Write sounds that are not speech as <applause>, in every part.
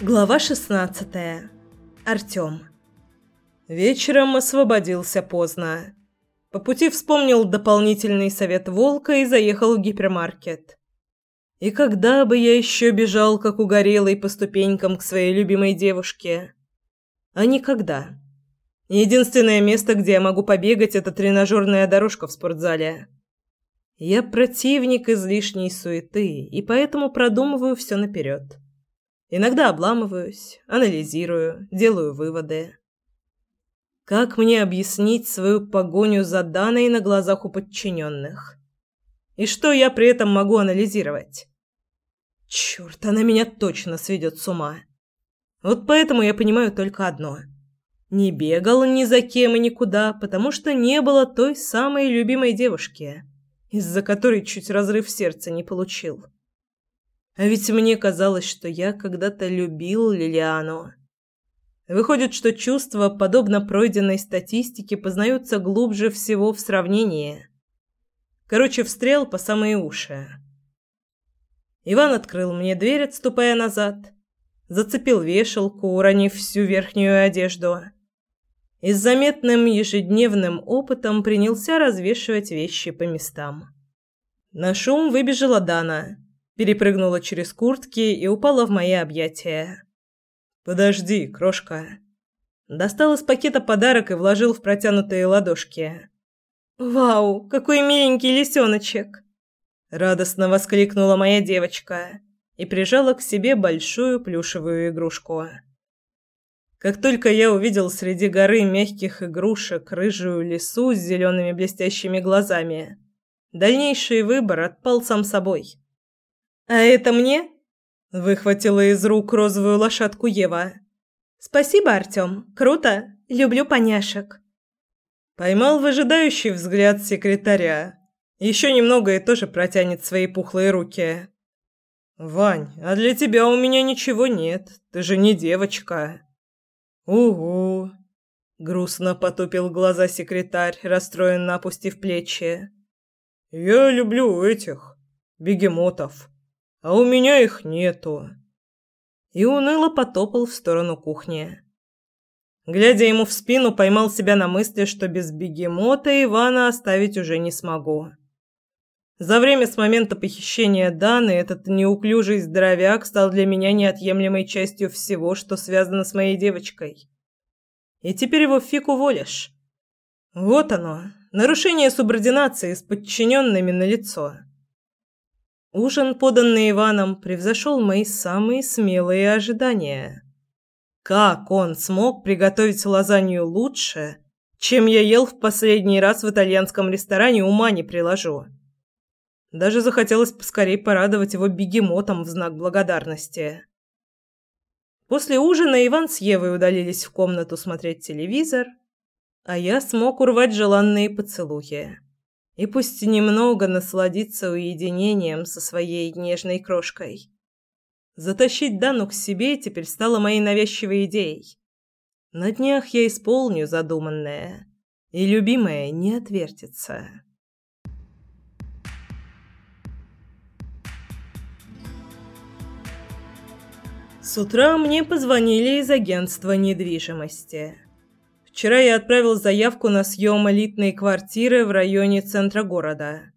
Глава 16. Артём. Вечером освободился поздно. По пути вспомнил дополнительный совет Волка и заехал в гипермаркет. И когда бы я еще бежал, как угорелый, по ступенькам к своей любимой девушке? А никогда. Единственное место, где я могу побегать, это тренажерная дорожка в спортзале. Я противник излишней суеты, и поэтому продумываю все наперед. Иногда обламываюсь, анализирую, делаю выводы. Как мне объяснить свою погоню за Даной на глазах у подчиненных? И что я при этом могу анализировать? Черт, она меня точно сведет с ума. Вот поэтому я понимаю только одно. Не бегал ни за кем и никуда, потому что не было той самой любимой девушки, из-за которой чуть разрыв сердца не получил. А ведь мне казалось, что я когда-то любил Лилиану. Выходит, что чувства, подобно пройденной статистике, познаются глубже всего в сравнении. Короче, встрел по самые уши. Иван открыл мне дверь, отступая назад. Зацепил вешалку, уронив всю верхнюю одежду. И с заметным ежедневным опытом принялся развешивать вещи по местам. На шум выбежала Дана перепрыгнула через куртки и упала в мои объятия. «Подожди, крошка». Достал из пакета подарок и вложил в протянутые ладошки. «Вау, какой миленький лисеночек!» Радостно воскликнула моя девочка и прижала к себе большую плюшевую игрушку. Как только я увидел среди горы мягких игрушек рыжую лису с зелеными блестящими глазами, дальнейший выбор отпал сам собой. «А это мне?» – выхватила из рук розовую лошадку Ева. «Спасибо, Артём. Круто. Люблю поняшек». Поймал выжидающий взгляд секретаря. Еще немного и тоже протянет свои пухлые руки. «Вань, а для тебя у меня ничего нет. Ты же не девочка». «Угу», — грустно потупил глаза секретарь, расстроенно опустив плечи. «Я люблю этих бегемотов» а у меня их нету. И уныло потопал в сторону кухни. Глядя ему в спину, поймал себя на мысли, что без бегемота Ивана оставить уже не смогу. За время с момента похищения Даны этот неуклюжий здоровяк стал для меня неотъемлемой частью всего, что связано с моей девочкой. И теперь его фиг уволишь. Вот оно, нарушение субординации с подчиненными на лицо. Ужин, поданный Иваном, превзошел мои самые смелые ожидания. Как он смог приготовить лазанью лучше, чем я ел в последний раз в итальянском ресторане, ума не приложу. Даже захотелось поскорей порадовать его бегемотом в знак благодарности. После ужина Иван с Евой удалились в комнату смотреть телевизор, а я смог урвать желанные поцелуи и пусть немного насладиться уединением со своей нежной крошкой. Затащить Дану к себе теперь стало моей навязчивой идеей. На днях я исполню задуманное, и любимая не отвертится. С утра мне позвонили из агентства недвижимости. Вчера я отправил заявку на съем элитной квартиры в районе центра города.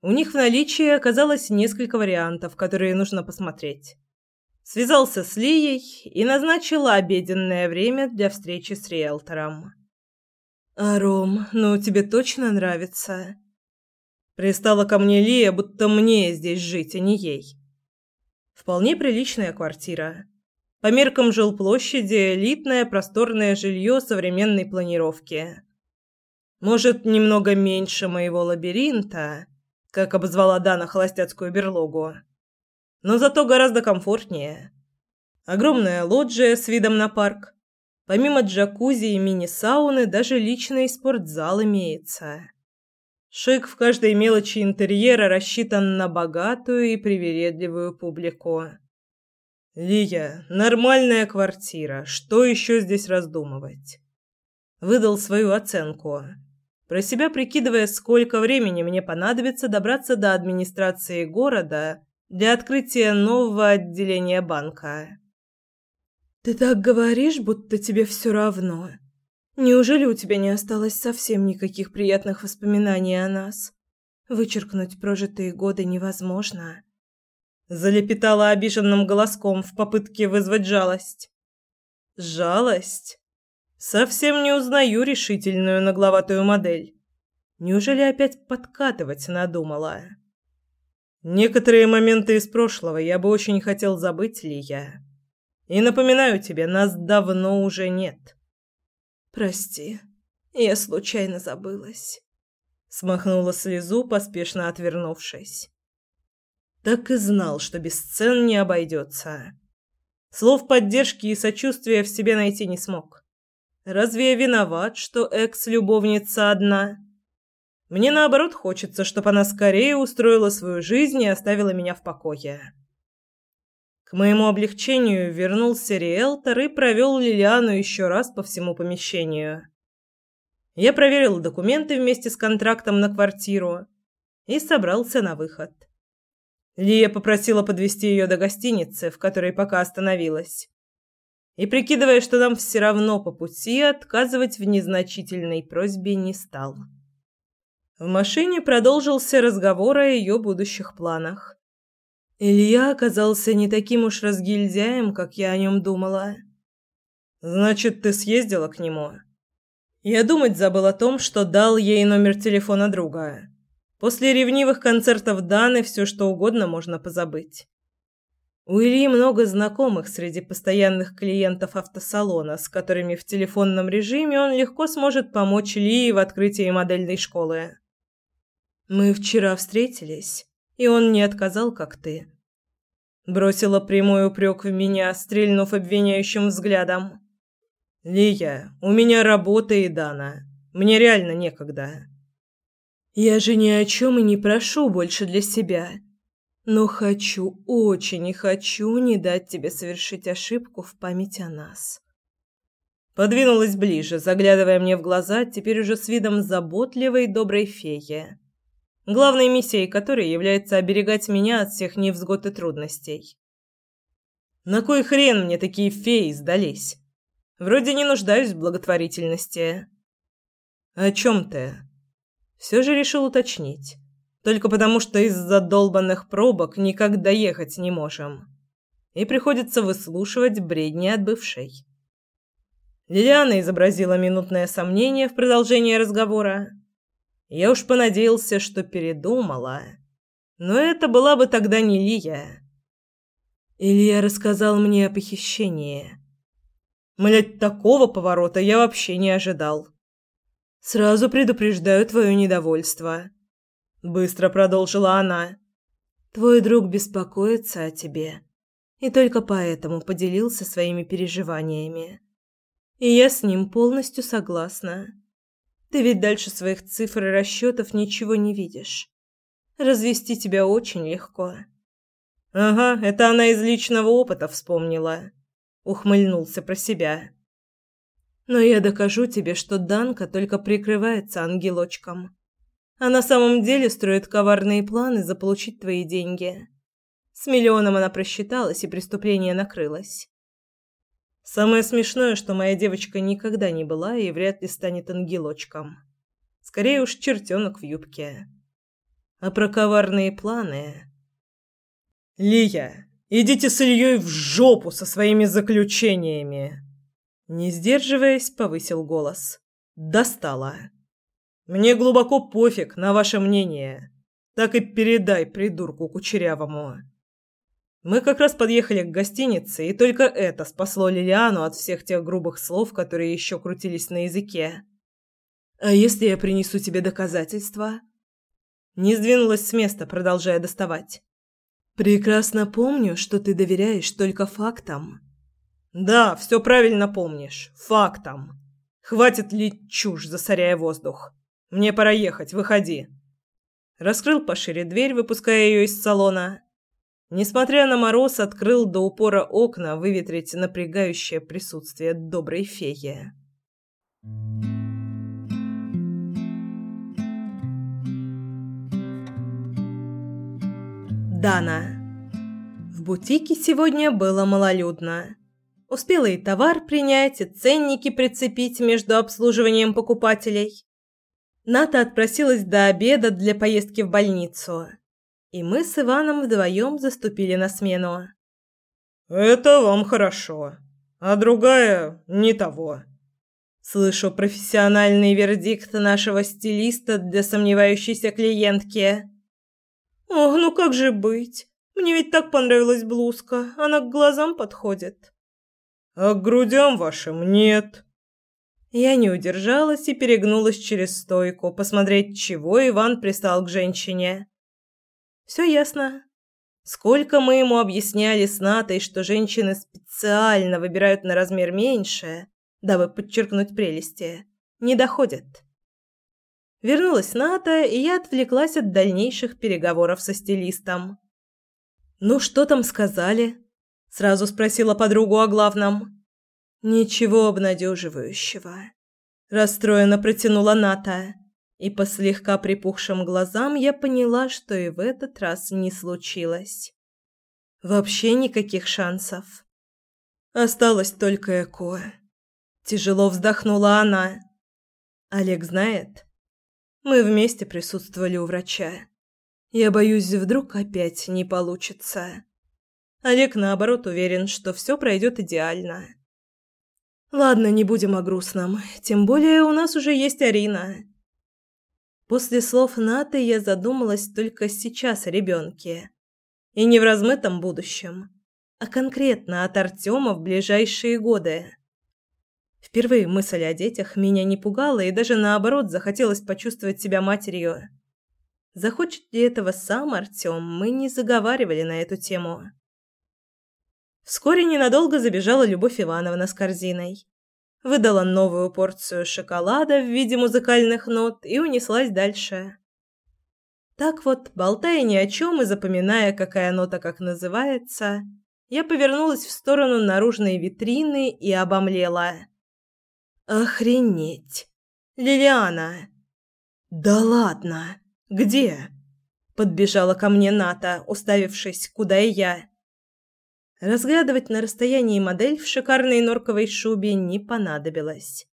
У них в наличии оказалось несколько вариантов, которые нужно посмотреть. Связался с Лией и назначил обеденное время для встречи с риэлтором. «Аром, ну тебе точно нравится?» Пристала ко мне Лия, будто мне здесь жить, а не ей. Вполне приличная квартира. По меркам жилплощади элитное просторное жилье современной планировки. Может, немного меньше моего лабиринта, как обозвала Дана холостяцкую берлогу, но зато гораздо комфортнее. Огромная лоджия с видом на парк. Помимо джакузи и мини-сауны даже личный спортзал имеется. Шик в каждой мелочи интерьера рассчитан на богатую и привередливую публику. «Лия, нормальная квартира. Что еще здесь раздумывать?» Выдал свою оценку. Про себя прикидывая, сколько времени мне понадобится добраться до администрации города для открытия нового отделения банка. «Ты так говоришь, будто тебе все равно. Неужели у тебя не осталось совсем никаких приятных воспоминаний о нас? Вычеркнуть прожитые годы невозможно». Залепетала обиженным голоском в попытке вызвать жалость. «Жалость?» Совсем не узнаю решительную нагловатую модель. Неужели опять подкатывать надумала? Некоторые моменты из прошлого я бы очень хотел забыть, Лия. И напоминаю тебе, нас давно уже нет. Прости, я случайно забылась. Смахнула слезу, поспешно отвернувшись. Так и знал, что без сцен не обойдется. Слов поддержки и сочувствия в себе найти не смог. Разве я виноват, что экс-любовница одна? Мне наоборот хочется, чтобы она скорее устроила свою жизнь и оставила меня в покое. К моему облегчению вернулся риэлтор и провел Лилиану еще раз по всему помещению. Я проверил документы вместе с контрактом на квартиру и собрался на выход. Лия попросила подвести ее до гостиницы, в которой пока остановилась и, прикидывая, что нам все равно по пути, отказывать в незначительной просьбе не стал. В машине продолжился разговор о ее будущих планах. Илья оказался не таким уж разгильдяем, как я о нем думала. «Значит, ты съездила к нему?» Я думать забыл о том, что дал ей номер телефона друга. После ревнивых концертов Даны все что угодно можно позабыть. У Ильи много знакомых среди постоянных клиентов автосалона, с которыми в телефонном режиме он легко сможет помочь Лии в открытии модельной школы. Мы вчера встретились, и он не отказал, как ты. Бросила прямой упрек в меня, стрельнув обвиняющим взглядом. Лия, у меня работа и Дана. Мне реально некогда. Я же ни о чем и не прошу больше для себя. Но хочу, очень и хочу не дать тебе совершить ошибку в память о нас. Подвинулась ближе, заглядывая мне в глаза, теперь уже с видом заботливой доброй феи, главной миссией которой является оберегать меня от всех невзгод и трудностей. На кой хрен мне такие феи сдались? Вроде не нуждаюсь в благотворительности. О чем ты? Все же решил уточнить. Только потому, что из-за долбанных пробок никак доехать не можем. И приходится выслушивать бредни от бывшей. Лилиана изобразила минутное сомнение в продолжении разговора. Я уж понадеялся, что передумала. Но это была бы тогда не Лия. Илья рассказал мне о похищении. Млять, такого поворота я вообще не ожидал. Сразу предупреждаю твое недовольство быстро продолжила она. Твой друг беспокоится о тебе и только поэтому поделился своими переживаниями. И я с ним полностью согласна. Ты ведь дальше своих цифр и расчетов ничего не видишь. Развести тебя очень легко. Ага, это она из личного опыта вспомнила. Ухмыльнулся про себя. Но я докажу тебе, что Данка только прикрывается ангелочком а на самом деле строит коварные планы заполучить твои деньги. С миллионом она просчиталась, и преступление накрылось. Самое смешное, что моя девочка никогда не была и вряд ли станет ангелочком. Скорее уж чертенок в юбке. А про коварные планы... «Лия, идите с Ильей в жопу со своими заключениями!» Не сдерживаясь, повысил голос. «Достала!» Мне глубоко пофиг на ваше мнение. Так и передай придурку кучерявому. Мы как раз подъехали к гостинице, и только это спасло Лилиану от всех тех грубых слов, которые еще крутились на языке. А если я принесу тебе доказательства? Не сдвинулась с места, продолжая доставать. Прекрасно помню, что ты доверяешь только фактам. Да, все правильно помнишь. Фактам. Хватит ли чушь, засоряя воздух? Мне пора ехать, выходи. Раскрыл пошире дверь, выпуская ее из салона. Несмотря на мороз, открыл до упора окна, выветрить напрягающее присутствие доброй феи. Дана. В бутике сегодня было малолюдно. Успела и товар принять, и ценники прицепить между обслуживанием покупателей. Ната отпросилась до обеда для поездки в больницу, и мы с Иваном вдвоем заступили на смену. «Это вам хорошо, а другая не того». Слышу профессиональный вердикт нашего стилиста для сомневающейся клиентки. «Ох, ну как же быть? Мне ведь так понравилась блузка, она к глазам подходит». «А к грудям вашим нет». Я не удержалась и перегнулась через стойку, посмотреть, чего Иван пристал к женщине. Все ясно. Сколько мы ему объясняли с Натой, что женщины специально выбирают на размер меньше, дабы подчеркнуть прелести, не доходит. Вернулась Ната, и я отвлеклась от дальнейших переговоров со стилистом. «Ну, что там сказали?» – сразу спросила подругу о главном. «Ничего обнадеживающего», – расстроенно протянула Ната. И по слегка припухшим глазам я поняла, что и в этот раз не случилось. Вообще никаких шансов. Осталось только ЭКО. Тяжело вздохнула она. Олег знает? Мы вместе присутствовали у врача. Я боюсь, вдруг опять не получится. Олег, наоборот, уверен, что все пройдет идеально. Ладно, не будем о грустном. Тем более у нас уже есть Арина. После слов Наты я задумалась только сейчас о ребенке. И не в размытом будущем, а конкретно от Артема в ближайшие годы. Впервые мысль о детях меня не пугала и даже наоборот захотелось почувствовать себя матерью. Захочет ли этого сам Артем, мы не заговаривали на эту тему. Вскоре ненадолго забежала Любовь Ивановна с корзиной. Выдала новую порцию шоколада в виде музыкальных нот и унеслась дальше. Так вот, болтая ни о чем и запоминая, какая нота как называется, я повернулась в сторону наружной витрины и обомлела. «Охренеть! Лилиана!» «Да ладно! Где?» Подбежала ко мне Ната, уставившись, куда и я. Разглядывать на расстоянии модель в шикарной норковой шубе не понадобилось.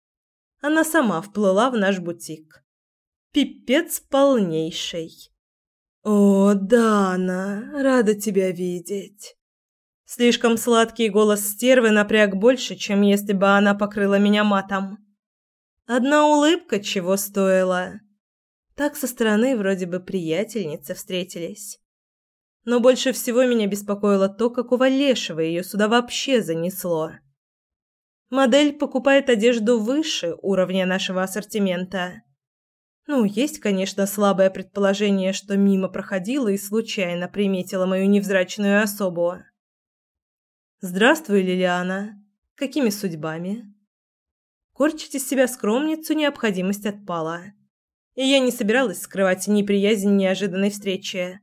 Она сама вплыла в наш бутик. Пипец полнейший. «О, Дана, рада тебя видеть!» Слишком сладкий голос стервы напряг больше, чем если бы она покрыла меня матом. Одна улыбка чего стоила. Так со стороны вроде бы приятельницы встретились. Но больше всего меня беспокоило то, какого лешего ее сюда вообще занесло. Модель покупает одежду выше уровня нашего ассортимента. Ну, есть, конечно, слабое предположение, что мимо проходила и случайно приметила мою невзрачную особу. «Здравствуй, Лилиана. Какими судьбами?» Корчить из себя скромницу необходимость отпала. И я не собиралась скрывать неприязнь неожиданной встречи.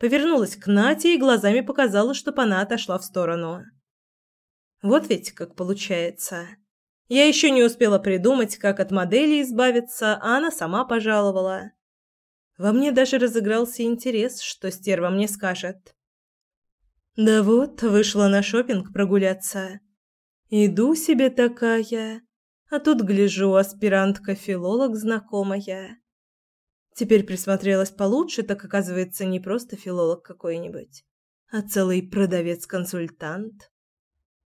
Повернулась к Нате и глазами показала, чтобы она отошла в сторону. Вот ведь как получается. Я еще не успела придумать, как от модели избавиться, а она сама пожаловала. Во мне даже разыгрался интерес, что стерва мне скажет. Да вот, вышла на шопинг прогуляться. Иду себе такая, а тут гляжу, аспирантка-филолог знакомая. Теперь присмотрелась получше, так оказывается не просто филолог какой-нибудь, а целый продавец-консультант.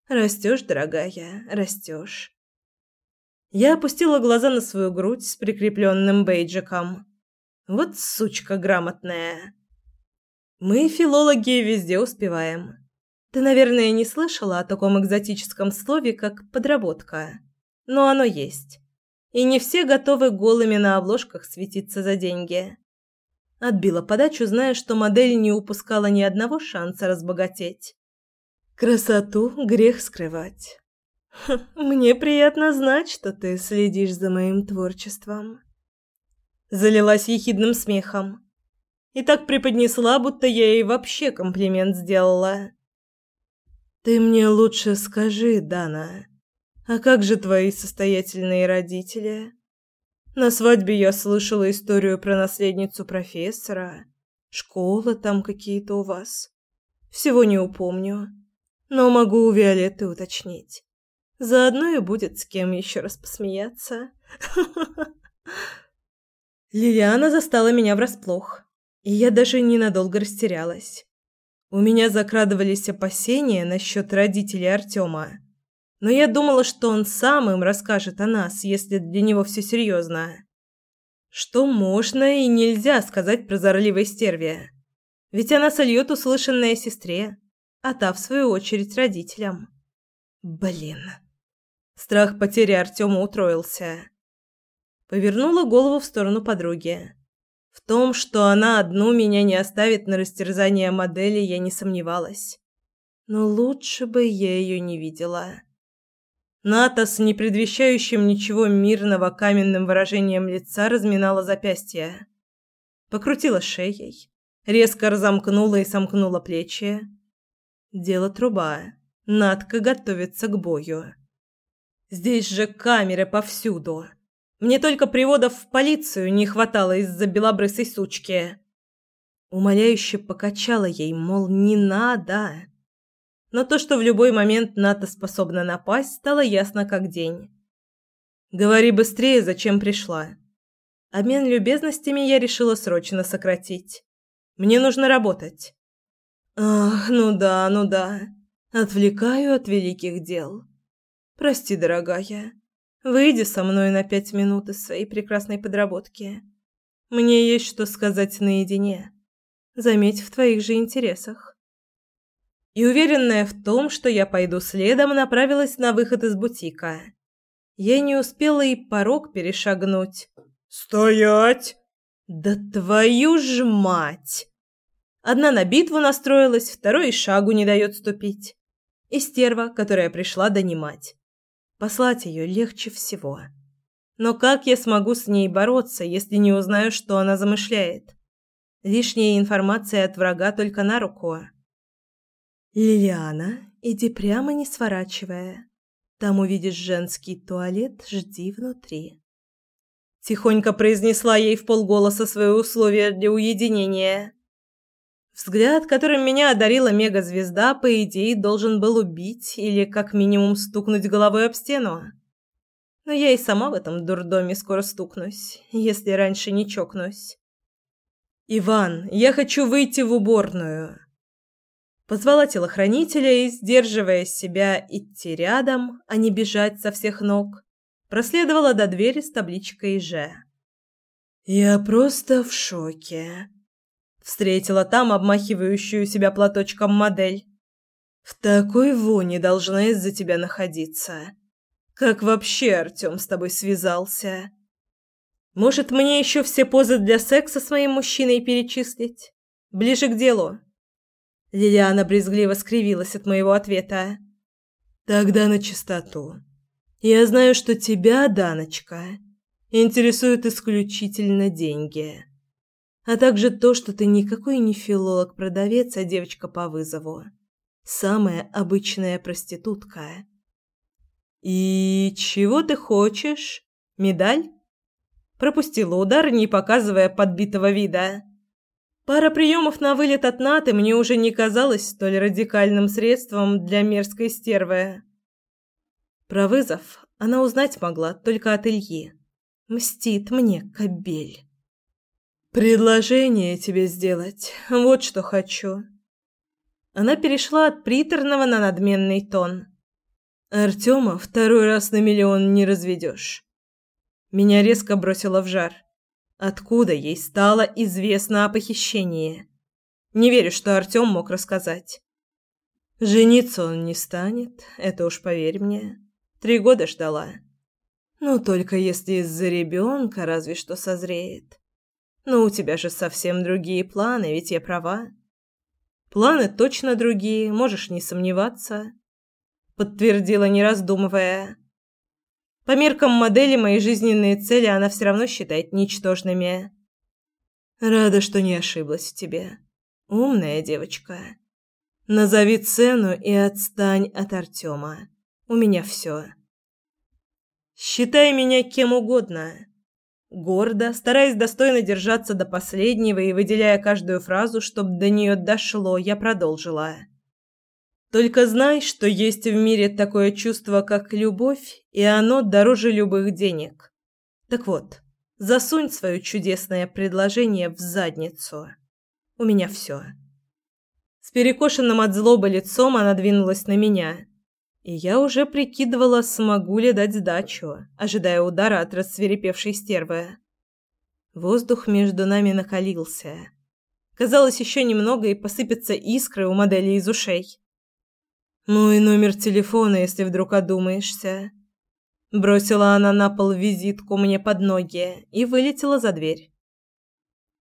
Растешь, дорогая, растешь. Я опустила глаза на свою грудь с прикрепленным бейджиком. Вот сучка грамотная. Мы, филологи, везде успеваем. Ты, наверное, не слышала о таком экзотическом слове, как подработка. Но оно есть и не все готовы голыми на обложках светиться за деньги. Отбила подачу, зная, что модель не упускала ни одного шанса разбогатеть. Красоту грех скрывать. Мне приятно знать, что ты следишь за моим творчеством. Залилась ехидным смехом. И так преподнесла, будто я ей вообще комплимент сделала. Ты мне лучше скажи, Дана, а как же твои состоятельные родители? На свадьбе я слышала историю про наследницу профессора. Школа там какие-то у вас. Всего не упомню. Но могу у Виолетты уточнить. Заодно и будет с кем еще раз посмеяться. <laughs> Лилиана застала меня врасплох, и я даже ненадолго растерялась. У меня закрадывались опасения насчет родителей Артема, но я думала, что он сам им расскажет о нас, если для него все серьезно. Что можно и нельзя сказать про зарливой стерве. Ведь она сольет услышанное сестре, а та, в свою очередь, родителям. Блин. Страх потери Артема утроился. Повернула голову в сторону подруги. В том, что она одну меня не оставит на растерзание модели, я не сомневалась. Но лучше бы я ее не видела. Ната с непредвещающим ничего мирного каменным выражением лица разминала запястье. Покрутила шеей, резко разомкнула и сомкнула плечи. Дело труба. Натка готовится к бою. Здесь же камеры повсюду. Мне только приводов в полицию не хватало из-за белобрысой сучки. Умоляюще покачала ей, мол, не надо. Но то, что в любой момент Ната способна напасть, стало ясно как день. «Говори быстрее, зачем пришла?» Обмен любезностями я решила срочно сократить. «Мне нужно работать». «Ах, ну да, ну да. Отвлекаю от великих дел. Прости, дорогая». Выйди со мной на пять минут из своей прекрасной подработки. Мне есть что сказать наедине. Заметь, в твоих же интересах. И уверенная в том, что я пойду следом, направилась на выход из бутика. Я не успела и порог перешагнуть. «Стоять!» «Да твою ж мать!» Одна на битву настроилась, второй и шагу не дает ступить. И стерва, которая пришла донимать. Послать ее легче всего. Но как я смогу с ней бороться, если не узнаю, что она замышляет? Лишняя информация от врага только на руку. Лилиана, иди прямо не сворачивая. Там увидишь женский туалет, жди внутри. Тихонько произнесла ей в полголоса свои условия для уединения. Взгляд, которым меня одарила мегазвезда, по идее, должен был убить или как минимум стукнуть головой об стену. Но я и сама в этом дурдоме скоро стукнусь, если раньше не чокнусь. «Иван, я хочу выйти в уборную!» Позвала телохранителя и, сдерживая себя идти рядом, а не бежать со всех ног, проследовала до двери с табличкой «Ж». «Я просто в шоке», Встретила там обмахивающую себя платочком модель. В такой воне должна из-за тебя находиться. Как вообще Артём с тобой связался? Может, мне еще все позы для секса с моим мужчиной перечислить? Ближе к делу. Лилиана брезгливо скривилась от моего ответа. Тогда на чистоту. Я знаю, что тебя, Даночка, интересуют исключительно деньги а также то, что ты никакой не филолог-продавец, а девочка по вызову. Самая обычная проститутка. И чего ты хочешь? Медаль? Пропустила удар, не показывая подбитого вида. Пара приемов на вылет от Наты мне уже не казалась столь радикальным средством для мерзкой стервы. Про вызов она узнать могла только от Ильи. Мстит мне кобель. «Предложение тебе сделать. Вот что хочу». Она перешла от приторного на надменный тон. «Артема второй раз на миллион не разведешь». Меня резко бросило в жар. Откуда ей стало известно о похищении? Не верю, что Артем мог рассказать. Жениться он не станет, это уж поверь мне. Три года ждала. Ну, только если из-за ребенка разве что созреет. Но у тебя же совсем другие планы, ведь я права. Планы точно другие, можешь не сомневаться, подтвердила, не раздумывая. По меркам модели мои жизненные цели она все равно считает ничтожными. Рада, что не ошиблась в тебе. Умная девочка. Назови цену и отстань от Артема. У меня все. Считай меня кем угодно. Гордо, стараясь достойно держаться до последнего и выделяя каждую фразу, чтобы до нее дошло, я продолжила. Только знай, что есть в мире такое чувство, как любовь, и оно дороже любых денег. Так вот, засунь свое чудесное предложение в задницу. У меня все. С перекошенным от злобы лицом она двинулась на меня, и я уже прикидывала, смогу ли дать сдачу, ожидая удара от рассверепевшей стервы. Воздух между нами накалился. Казалось, еще немного и посыпятся искры у модели из ушей. «Ну и номер телефона, если вдруг одумаешься». Бросила она на пол визитку мне под ноги и вылетела за дверь.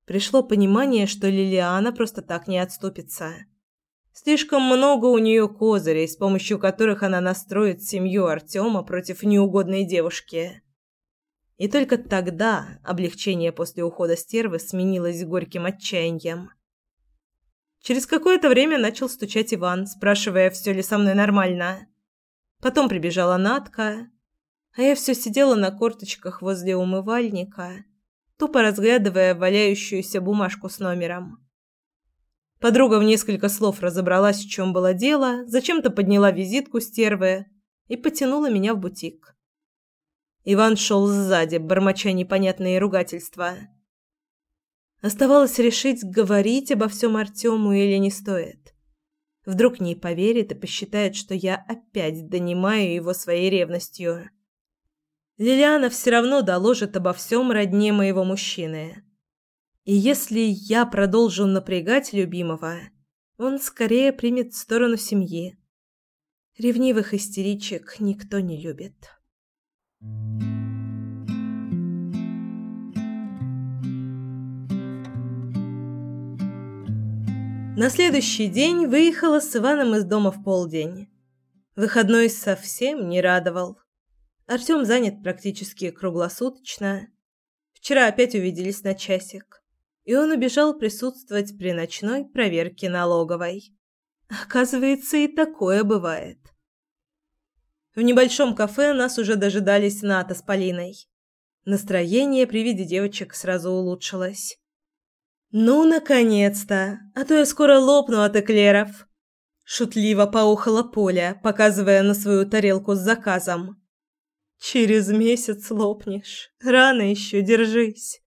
Пришло понимание, что Лилиана просто так не отступится. Слишком много у нее козырей, с помощью которых она настроит семью Артема против неугодной девушки. И только тогда облегчение после ухода стервы сменилось горьким отчаянием. Через какое-то время начал стучать Иван, спрашивая, все ли со мной нормально. Потом прибежала Натка, а я все сидела на корточках возле умывальника, тупо разглядывая валяющуюся бумажку с номером. Подруга в несколько слов разобралась, в чем было дело, зачем-то подняла визитку стервы и потянула меня в бутик. Иван шел сзади, бормоча непонятные ругательства. Оставалось решить, говорить обо всем Артему или не стоит. Вдруг не поверит и посчитает, что я опять донимаю его своей ревностью. Лилиана все равно доложит обо всем родне моего мужчины. И если я продолжу напрягать любимого, он скорее примет сторону семьи. Ревнивых истеричек никто не любит. Thank you. На следующий день выехала с Иваном из дома в полдень. Выходной совсем не радовал. Артём занят практически круглосуточно. Вчера опять увиделись на часик, и он убежал присутствовать при ночной проверке налоговой. Оказывается, и такое бывает. В небольшом кафе нас уже дожидались Ната с Полиной. Настроение при виде девочек сразу улучшилось. «Ну, наконец-то! А то я скоро лопну от эклеров!» Шутливо поухала Поля, показывая на свою тарелку с заказом. «Через месяц лопнешь. Рано еще, держись!»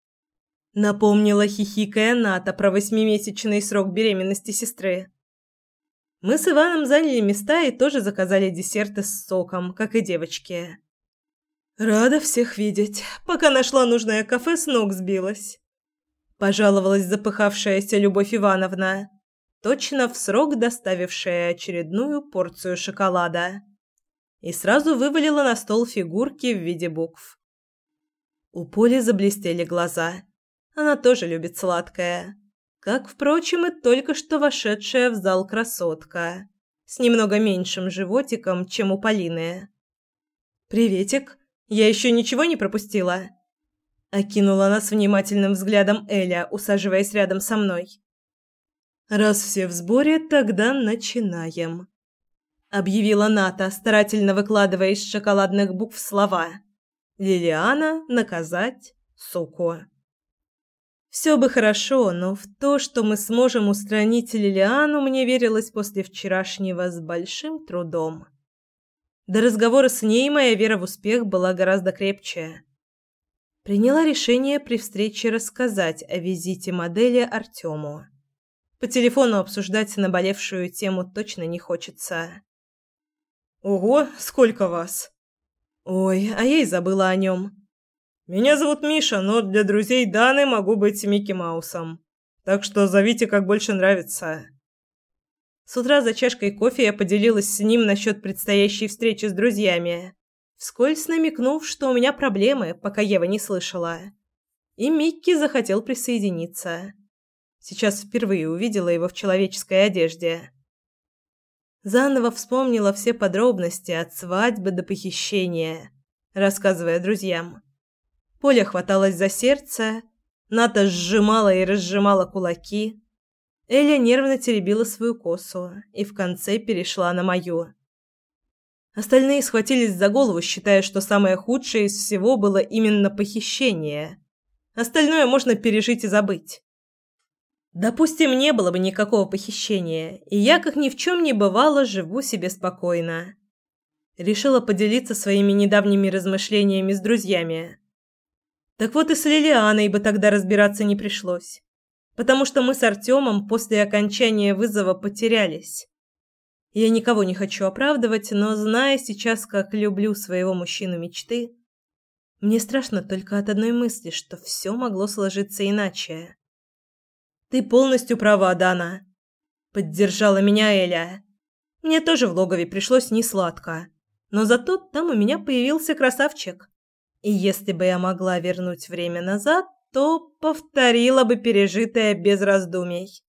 Напомнила хихикая Ната про восьмимесячный срок беременности сестры. Мы с Иваном заняли места и тоже заказали десерты с соком, как и девочки. Рада всех видеть. Пока нашла нужное кафе, с ног сбилась пожаловалась запыхавшаяся Любовь Ивановна, точно в срок доставившая очередную порцию шоколада, и сразу вывалила на стол фигурки в виде букв. У Поли заблестели глаза. Она тоже любит сладкое, как, впрочем, и только что вошедшая в зал красотка с немного меньшим животиком, чем у Полины. «Приветик. Я еще ничего не пропустила?» Окинула нас внимательным взглядом Эля, усаживаясь рядом со мной. «Раз все в сборе, тогда начинаем», — объявила Ната, старательно выкладывая из шоколадных букв слова. «Лилиана, наказать, суку». Все бы хорошо, но в то, что мы сможем устранить Лилиану, мне верилось после вчерашнего с большим трудом. До разговора с ней моя вера в успех была гораздо крепче приняла решение при встрече рассказать о визите модели Артему. По телефону обсуждать наболевшую тему точно не хочется. «Ого, сколько вас!» «Ой, а я и забыла о нем». «Меня зовут Миша, но для друзей Даны могу быть Микки Маусом. Так что зовите, как больше нравится». С утра за чашкой кофе я поделилась с ним насчет предстоящей встречи с друзьями вскользь намекнув, что у меня проблемы, пока Ева не слышала. И Микки захотел присоединиться. Сейчас впервые увидела его в человеческой одежде. Заново вспомнила все подробности от свадьбы до похищения, рассказывая друзьям. Поля хваталась за сердце, Ната сжимала и разжимала кулаки. Эля нервно теребила свою косу и в конце перешла на мою. Остальные схватились за голову, считая, что самое худшее из всего было именно похищение. Остальное можно пережить и забыть. Допустим, не было бы никакого похищения, и я, как ни в чем не бывало, живу себе спокойно. Решила поделиться своими недавними размышлениями с друзьями. Так вот и с Лилианой бы тогда разбираться не пришлось, потому что мы с Артемом после окончания вызова потерялись. Я никого не хочу оправдывать, но зная сейчас, как люблю своего мужчину мечты, мне страшно только от одной мысли, что все могло сложиться иначе. Ты полностью права, Дана, поддержала меня Эля. Мне тоже в логове пришлось несладко, но зато там у меня появился красавчик. И если бы я могла вернуть время назад, то повторила бы пережитое без раздумий.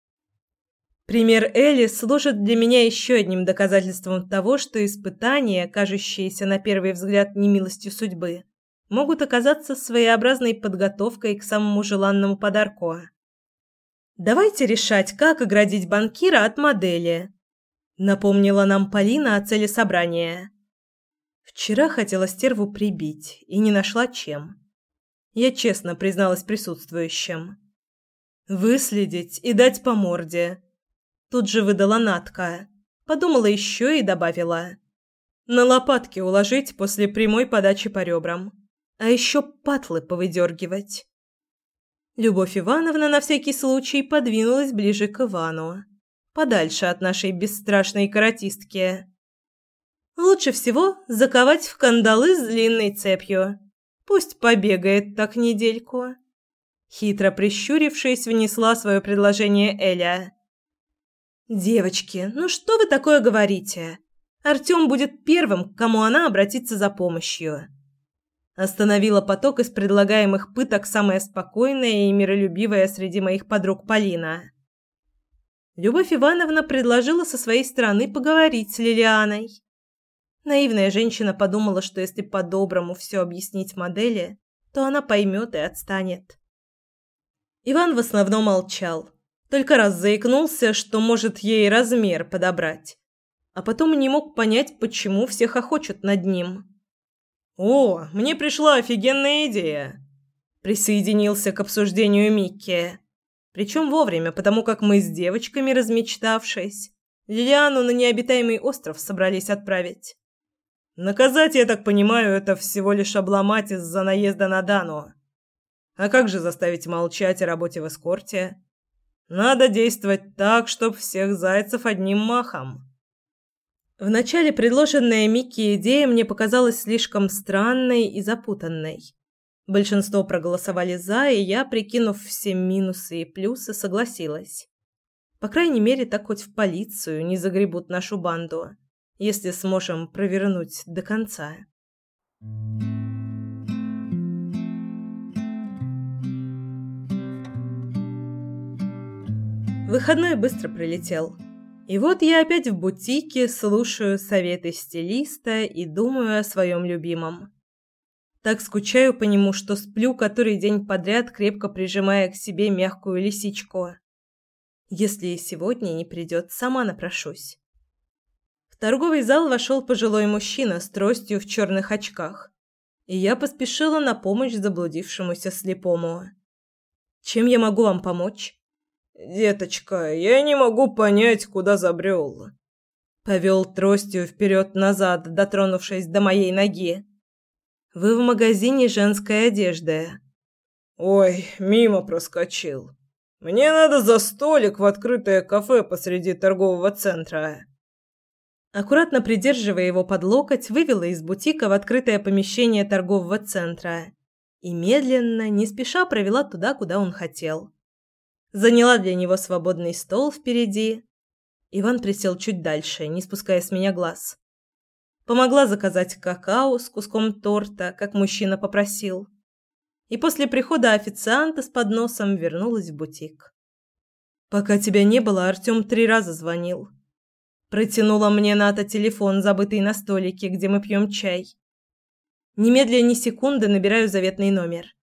Пример Элли служит для меня еще одним доказательством того, что испытания, кажущиеся на первый взгляд немилостью судьбы, могут оказаться своеобразной подготовкой к самому желанному подарку. Давайте решать, как оградить банкира от модели, напомнила нам Полина о цели собрания. Вчера хотела стерву прибить и не нашла чем. Я честно призналась присутствующим. Выследить и дать по морде. Тут же выдала Натка. Подумала еще и добавила: на лопатки уложить после прямой подачи по ребрам, а еще патлы повыдергивать. Любовь Ивановна на всякий случай подвинулась ближе к Ивану, подальше от нашей бесстрашной каратистки. Лучше всего заковать в кандалы с длинной цепью. Пусть побегает так недельку. Хитро прищурившись, внесла свое предложение Эля. Девочки, ну что вы такое говорите? Артём будет первым, к кому она обратится за помощью. Остановила поток из предлагаемых пыток самая спокойная и миролюбивая среди моих подруг Полина. Любовь Ивановна предложила со своей стороны поговорить с Лилианой. Наивная женщина подумала, что если по-доброму все объяснить модели, то она поймет и отстанет. Иван в основном молчал. Только раз заикнулся, что может ей размер подобрать. А потом не мог понять, почему все хохочут над ним. «О, мне пришла офигенная идея!» Присоединился к обсуждению Микки. Причем вовремя, потому как мы с девочками, размечтавшись, Лилиану на необитаемый остров собрались отправить. Наказать, я так понимаю, это всего лишь обломать из-за наезда на Дану. А как же заставить молчать о работе в эскорте? Надо действовать так, чтоб всех зайцев одним махом. Вначале предложенная Микки идея мне показалась слишком странной и запутанной. Большинство проголосовали за, и я, прикинув все минусы и плюсы, согласилась. По крайней мере, так хоть в полицию не загребут нашу банду, если сможем провернуть до конца. Выходной быстро пролетел. И вот я опять в бутике, слушаю советы стилиста и думаю о своем любимом. Так скучаю по нему, что сплю который день подряд, крепко прижимая к себе мягкую лисичку. Если и сегодня не придет, сама напрошусь. В торговый зал вошел пожилой мужчина с тростью в черных очках, и я поспешила на помощь заблудившемуся слепому. «Чем я могу вам помочь?» «Деточка, я не могу понять, куда забрел». Повел тростью вперед-назад, дотронувшись до моей ноги. «Вы в магазине женской одежды». «Ой, мимо проскочил. Мне надо за столик в открытое кафе посреди торгового центра». Аккуратно придерживая его под локоть, вывела из бутика в открытое помещение торгового центра и медленно, не спеша провела туда, куда он хотел заняла для него свободный стол впереди. Иван присел чуть дальше, не спуская с меня глаз. Помогла заказать какао с куском торта, как мужчина попросил. И после прихода официанта с подносом вернулась в бутик. Пока тебя не было, Артём три раза звонил. Протянула мне Ната телефон, забытый на столике, где мы пьем чай. Немедля ни секунды набираю заветный номер.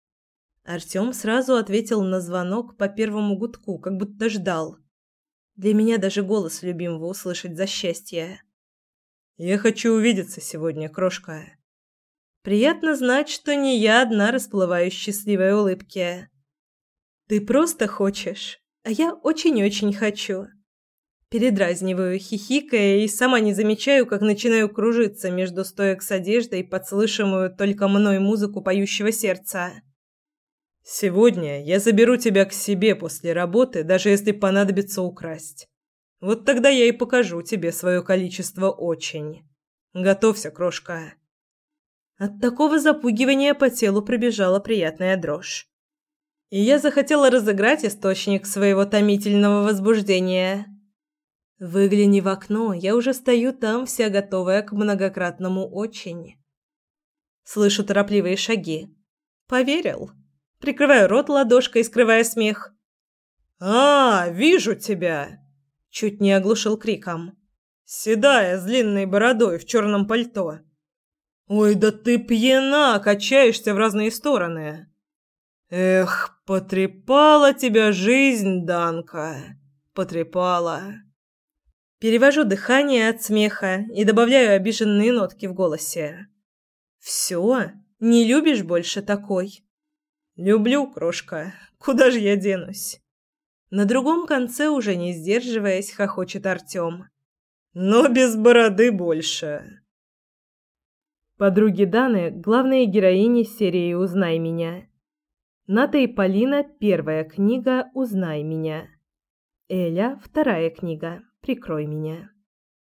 Артём сразу ответил на звонок по первому гудку, как будто ждал. Для меня даже голос любимого услышать за счастье. Я хочу увидеться сегодня, крошка. Приятно знать, что не я одна расплываюсь в счастливой улыбке. Ты просто хочешь, А я очень-очень хочу. Передразниваю, хихикая, и сама не замечаю, как начинаю кружиться между стоек с одеждой под слышимую только мной музыку поющего сердца. «Сегодня я заберу тебя к себе после работы, даже если понадобится украсть. Вот тогда я и покажу тебе свое количество очень. Готовься, крошка». От такого запугивания по телу пробежала приятная дрожь. И я захотела разыграть источник своего томительного возбуждения. Выгляни в окно, я уже стою там, вся готовая к многократному очень. Слышу торопливые шаги. Поверил. Прикрываю рот ладошкой, скрывая смех. «А, вижу тебя!» Чуть не оглушил криком. «Седая, с длинной бородой, в черном пальто. Ой, да ты пьяна, качаешься в разные стороны. Эх, потрепала тебя жизнь, Данка, потрепала». Перевожу дыхание от смеха и добавляю обиженные нотки в голосе. «Все? Не любишь больше такой?» «Люблю, крошка. Куда же я денусь?» На другом конце, уже не сдерживаясь, хохочет Артем. «Но без бороды больше». Подруги Даны – главные героини серии «Узнай меня». Ната и Полина – первая книга «Узнай меня». Эля – вторая книга Прикрой меня.